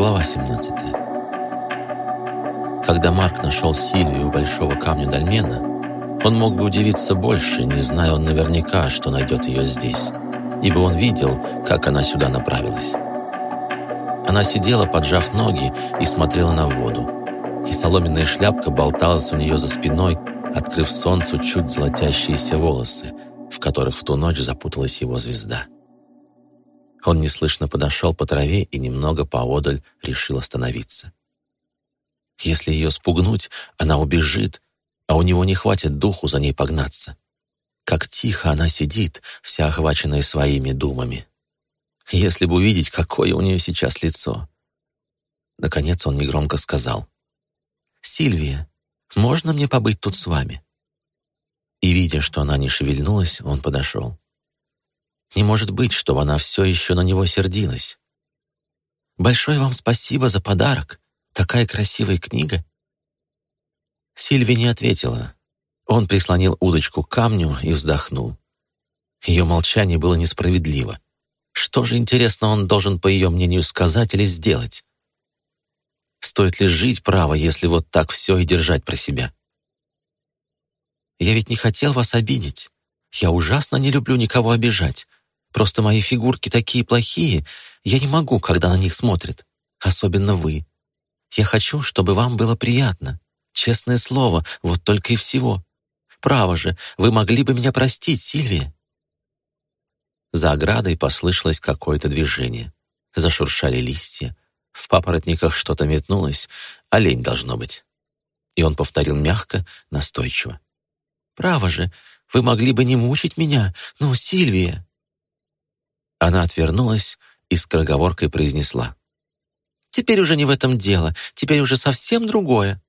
Глава 17. Когда Марк нашел Сильвию у большого камня Дальмена, он мог бы удивиться больше, не зная он наверняка, что найдет ее здесь, ибо он видел, как она сюда направилась. Она сидела, поджав ноги, и смотрела на воду, и соломенная шляпка болталась у нее за спиной, открыв солнцу чуть золотящиеся волосы, в которых в ту ночь запуталась его звезда. Он неслышно подошел по траве и немного поодаль решил остановиться. Если ее спугнуть, она убежит, а у него не хватит духу за ней погнаться. Как тихо она сидит, вся охваченная своими думами. Если бы увидеть, какое у нее сейчас лицо. Наконец он негромко сказал. «Сильвия, можно мне побыть тут с вами?» И, видя, что она не шевельнулась, он подошел. Не может быть, чтобы она все еще на него сердилась. «Большое вам спасибо за подарок. Такая красивая книга». Сильви не ответила. Он прислонил удочку к камню и вздохнул. Ее молчание было несправедливо. Что же, интересно, он должен, по ее мнению, сказать или сделать? Стоит ли жить право, если вот так все и держать про себя? Я ведь не хотел вас обидеть. Я ужасно не люблю никого обижать. Просто мои фигурки такие плохие, я не могу, когда на них смотрят. Особенно вы. Я хочу, чтобы вам было приятно. Честное слово, вот только и всего. Право же, вы могли бы меня простить, Сильвия. За оградой послышалось какое-то движение. Зашуршали листья. В папоротниках что-то метнулось. Олень должно быть. И он повторил мягко, настойчиво. «Право же, вы могли бы не мучить меня, но, Сильвия!» Она отвернулась и скороговоркой произнесла. «Теперь уже не в этом дело, теперь уже совсем другое».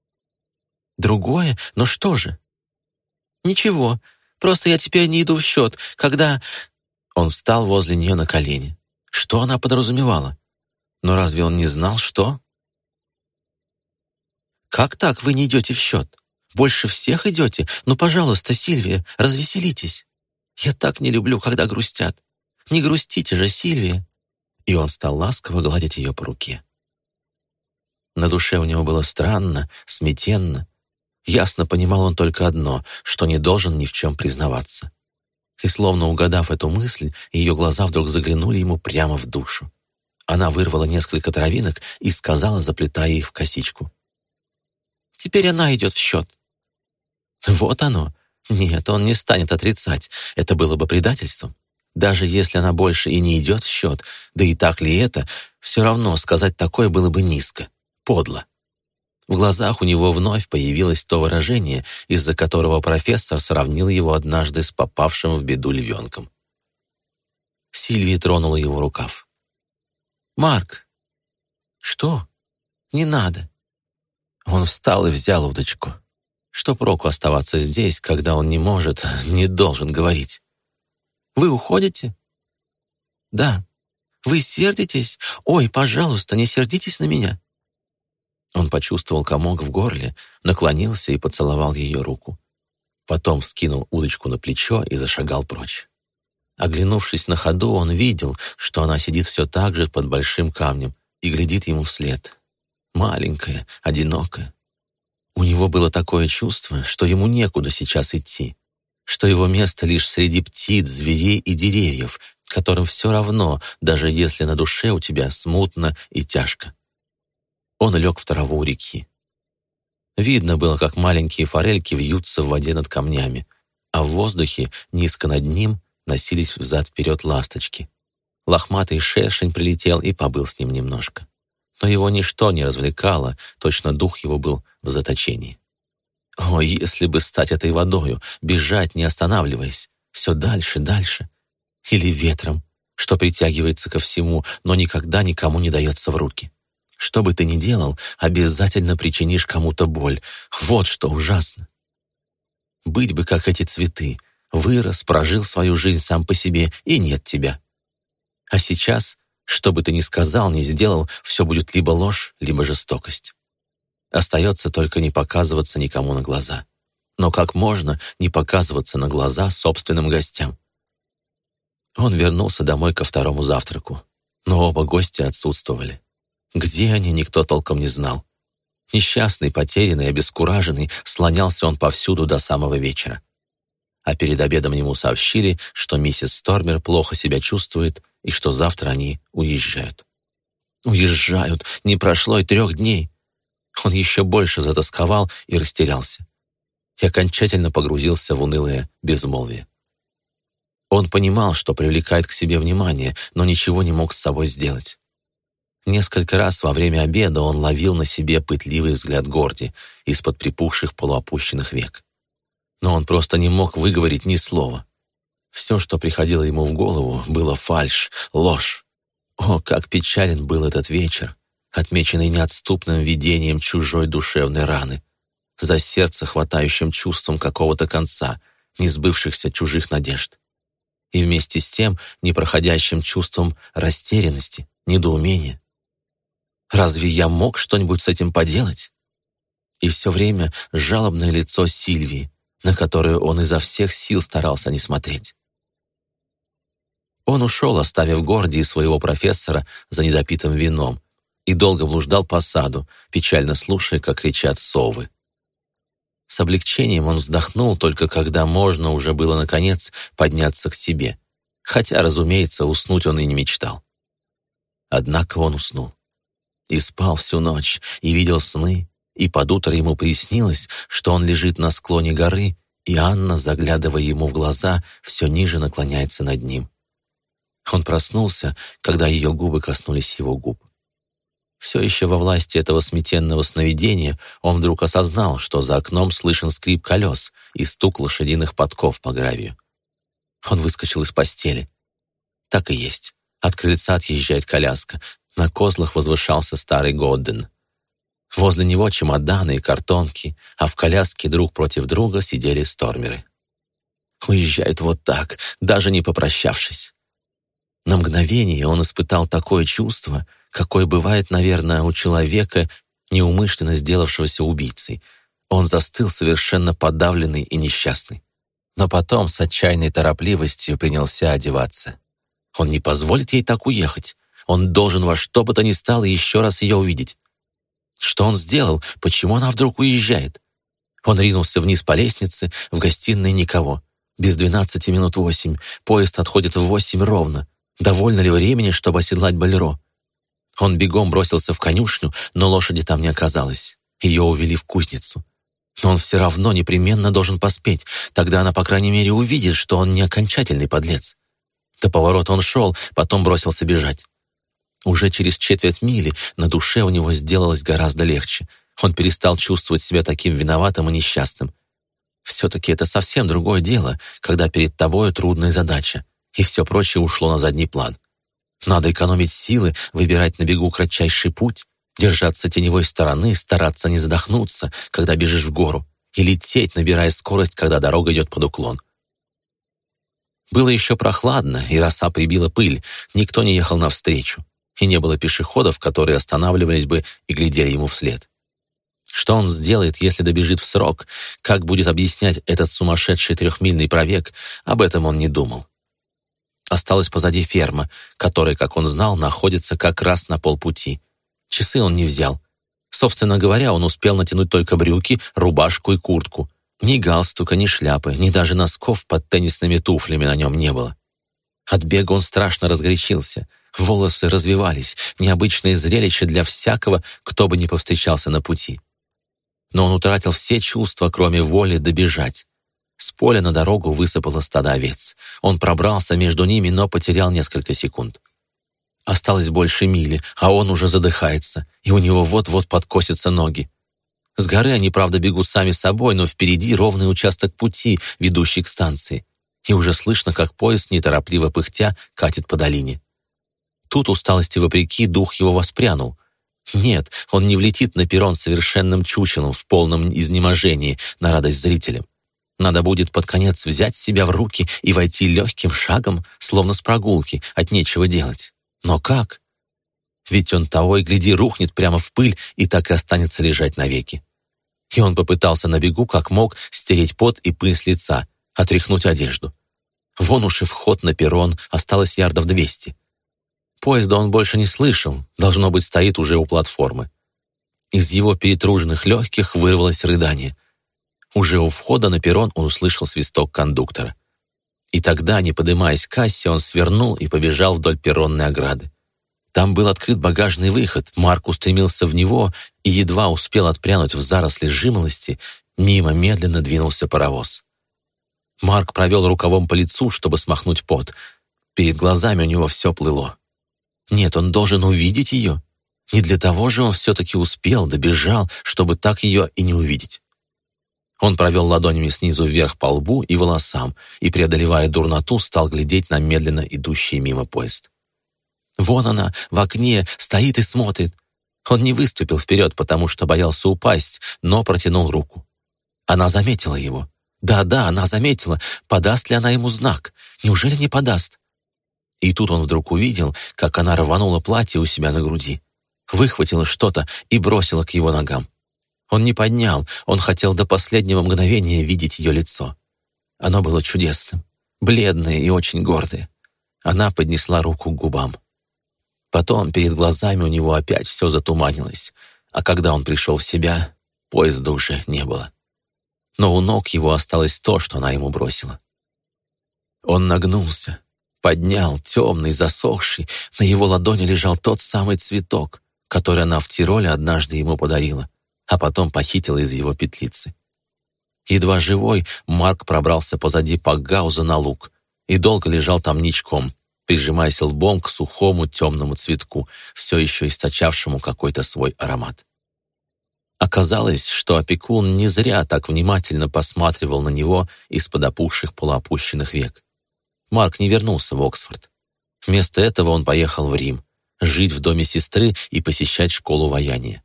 «Другое? Но что же?» «Ничего, просто я теперь не иду в счет, когда...» Он встал возле нее на колени. Что она подразумевала? Но разве он не знал, что? «Как так вы не идете в счет? Больше всех идете? Ну, пожалуйста, Сильвия, развеселитесь. Я так не люблю, когда грустят. Не грустите же, Сильвия!» И он стал ласково гладить ее по руке. На душе у него было странно, сметенно. Ясно понимал он только одно, что не должен ни в чем признаваться. И словно угадав эту мысль, ее глаза вдруг заглянули ему прямо в душу. Она вырвала несколько травинок и сказала, заплетая их в косичку. «Теперь она идет в счет». Вот оно. Нет, он не станет отрицать. Это было бы предательством. Даже если она больше и не идет в счет, да и так ли это, все равно сказать такое было бы низко, подло. В глазах у него вновь появилось то выражение, из-за которого профессор сравнил его однажды с попавшим в беду львенком. Сильвия тронула его рукав. «Марк!» «Что? Не надо!» Он встал и взял удочку. Что проку оставаться здесь, когда он не может, не должен говорить? Вы уходите?» «Да». «Вы сердитесь? Ой, пожалуйста, не сердитесь на меня». Он почувствовал комок в горле, наклонился и поцеловал ее руку. Потом вскинул удочку на плечо и зашагал прочь. Оглянувшись на ходу, он видел, что она сидит все так же под большим камнем и глядит ему вслед. Маленькая, одинокая. У него было такое чувство, что ему некуда сейчас идти что его место лишь среди птиц, зверей и деревьев, которым все равно, даже если на душе у тебя смутно и тяжко. Он лег в траву у реки. Видно было, как маленькие форельки вьются в воде над камнями, а в воздухе, низко над ним, носились взад-вперед ласточки. Лохматый шершень прилетел и побыл с ним немножко. Но его ничто не развлекало, точно дух его был в заточении. О, если бы стать этой водою, бежать, не останавливаясь, все дальше, дальше. Или ветром, что притягивается ко всему, но никогда никому не дается в руки. Что бы ты ни делал, обязательно причинишь кому-то боль. Вот что ужасно. Быть бы, как эти цветы. Вырос, прожил свою жизнь сам по себе, и нет тебя. А сейчас, что бы ты ни сказал, ни сделал, все будет либо ложь, либо жестокость. Остается только не показываться никому на глаза. Но как можно не показываться на глаза собственным гостям? Он вернулся домой ко второму завтраку, но оба гостя отсутствовали. Где они, никто толком не знал. Несчастный, потерянный, обескураженный, слонялся он повсюду до самого вечера. А перед обедом ему сообщили, что миссис Стормер плохо себя чувствует и что завтра они уезжают. Уезжают, не прошло и трех дней. Он еще больше затасковал и растерялся. И окончательно погрузился в унылое безмолвие. Он понимал, что привлекает к себе внимание, но ничего не мог с собой сделать. Несколько раз во время обеда он ловил на себе пытливый взгляд Горди из-под припухших полуопущенных век. Но он просто не мог выговорить ни слова. Все, что приходило ему в голову, было фальшь, ложь. О, как печален был этот вечер, отмеченный неотступным видением чужой душевной раны, за сердце хватающим чувством какого-то конца, несбывшихся чужих надежд. И вместе с тем непроходящим чувством растерянности, недоумения. Разве я мог что-нибудь с этим поделать? И все время жалобное лицо Сильвии, на которое он изо всех сил старался не смотреть. Он ушел, оставив Горди своего профессора за недопитым вином, и долго блуждал по саду, печально слушая, как кричат совы. С облегчением он вздохнул только когда можно уже было, наконец, подняться к себе, хотя, разумеется, уснуть он и не мечтал. Однако он уснул и спал всю ночь, и видел сны, и под утро ему приснилось, что он лежит на склоне горы, и Анна, заглядывая ему в глаза, все ниже наклоняется над ним. Он проснулся, когда ее губы коснулись его губ. Все еще во власти этого сметенного сновидения он вдруг осознал, что за окном слышен скрип колес и стук лошадиных подков по гравию. Он выскочил из постели. Так и есть. От крыльца отъезжает коляска, на козлах возвышался старый Годден. Возле него чемоданы и картонки, а в коляске друг против друга сидели стормеры. Уезжают вот так, даже не попрощавшись. На мгновение он испытал такое чувство, какое бывает, наверное, у человека, неумышленно сделавшегося убийцей. Он застыл совершенно подавленный и несчастный. Но потом с отчаянной торопливостью принялся одеваться. Он не позволит ей так уехать. Он должен во что бы то ни стало еще раз ее увидеть. Что он сделал? Почему она вдруг уезжает? Он ринулся вниз по лестнице, в гостиной никого. Без двенадцати минут восемь. Поезд отходит в восемь ровно. Довольно ли времени, чтобы оседлать Болеро? Он бегом бросился в конюшню, но лошади там не оказалось. Ее увели в кузницу. Но он все равно непременно должен поспеть. Тогда она, по крайней мере, увидит, что он не окончательный подлец. До поворота он шел, потом бросился бежать. Уже через четверть мили на душе у него сделалось гораздо легче. Он перестал чувствовать себя таким виноватым и несчастным. Все-таки это совсем другое дело, когда перед тобой трудная задача, и все прочее ушло на задний план. Надо экономить силы, выбирать на бегу кратчайший путь, держаться теневой стороны, стараться не задохнуться, когда бежишь в гору, и лететь, набирая скорость, когда дорога идет под уклон. Было еще прохладно, и роса прибила пыль, никто не ехал навстречу и не было пешеходов, которые останавливались бы и глядели ему вслед. Что он сделает, если добежит в срок? Как будет объяснять этот сумасшедший трехмильный пробег? Об этом он не думал. Осталась позади ферма, которая, как он знал, находится как раз на полпути. Часы он не взял. Собственно говоря, он успел натянуть только брюки, рубашку и куртку. Ни галстука, ни шляпы, ни даже носков под теннисными туфлями на нем не было. От бега он страшно разгорячился — Волосы развивались, необычное зрелище для всякого, кто бы ни повстречался на пути. Но он утратил все чувства, кроме воли добежать. С поля на дорогу высыпало стадо овец. Он пробрался между ними, но потерял несколько секунд. Осталось больше мили, а он уже задыхается, и у него вот-вот подкосятся ноги. С горы они, правда, бегут сами собой, но впереди ровный участок пути, ведущий к станции. И уже слышно, как поезд, неторопливо пыхтя, катит по долине. Тут усталости вопреки дух его воспрянул. Нет, он не влетит на перрон совершенным чучелом в полном изнеможении на радость зрителям. Надо будет под конец взять себя в руки и войти легким шагом, словно с прогулки, от нечего делать. Но как? Ведь он того и гляди рухнет прямо в пыль и так и останется лежать навеки. И он попытался на бегу, как мог, стереть пот и пыль с лица, отряхнуть одежду. Вон уж и вход на перрон, осталось ярдов двести. Поезда он больше не слышал, должно быть, стоит уже у платформы. Из его перетруженных легких вырвалось рыдание. Уже у входа на перрон он услышал свисток кондуктора. И тогда, не поднимаясь к кассе, он свернул и побежал вдоль перронной ограды. Там был открыт багажный выход, Марк устремился в него и едва успел отпрянуть в заросли жимолости, мимо медленно двинулся паровоз. Марк провел рукавом по лицу, чтобы смахнуть пот. Перед глазами у него все плыло. Нет, он должен увидеть ее. Не для того же он все-таки успел, добежал, чтобы так ее и не увидеть. Он провел ладонями снизу вверх по лбу и волосам и, преодолевая дурноту, стал глядеть на медленно идущий мимо поезд. Вон она, в окне, стоит и смотрит. Он не выступил вперед, потому что боялся упасть, но протянул руку. Она заметила его. Да-да, она заметила. Подаст ли она ему знак? Неужели не подаст? И тут он вдруг увидел, как она рванула платье у себя на груди, выхватила что-то и бросила к его ногам. Он не поднял, он хотел до последнего мгновения видеть ее лицо. Оно было чудесным, бледное и очень гордое. Она поднесла руку к губам. Потом перед глазами у него опять все затуманилось, а когда он пришел в себя, поезда уже не было. Но у ног его осталось то, что она ему бросила. Он нагнулся, поднял, темный, засохший, на его ладони лежал тот самый цветок, который она в Тироле однажды ему подарила, а потом похитила из его петлицы. Едва живой, Марк пробрался позади Пакгауза на луг и долго лежал там ничком, прижимаясь лбом к сухому темному цветку, все еще источавшему какой-то свой аромат. Оказалось, что опекун не зря так внимательно посматривал на него из-под опухших полуопущенных век. Марк не вернулся в Оксфорд. Вместо этого он поехал в Рим, жить в доме сестры и посещать школу ваяния.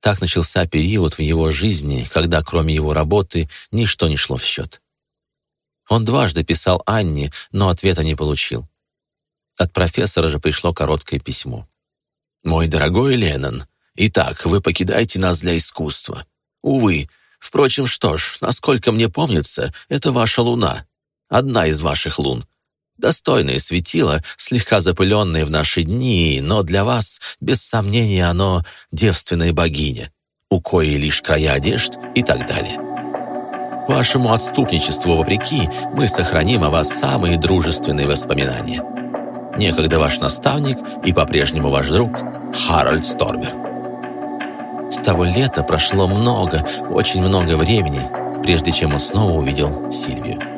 Так начался период в его жизни, когда кроме его работы ничто не шло в счет. Он дважды писал Анне, но ответа не получил. От профессора же пришло короткое письмо. «Мой дорогой Леннон, итак, вы покидаете нас для искусства. Увы, впрочем, что ж, насколько мне помнится, это ваша луна, одна из ваших лун, Достойное светило, слегка запыленное в наши дни, но для вас, без сомнения, оно девственная богиня, у коей лишь края одежд и так далее. Вашему отступничеству вопреки, мы сохраним о вас самые дружественные воспоминания. Некогда ваш наставник и по-прежнему ваш друг Харальд Стормер. С того лета прошло много, очень много времени, прежде чем он снова увидел Сильвию.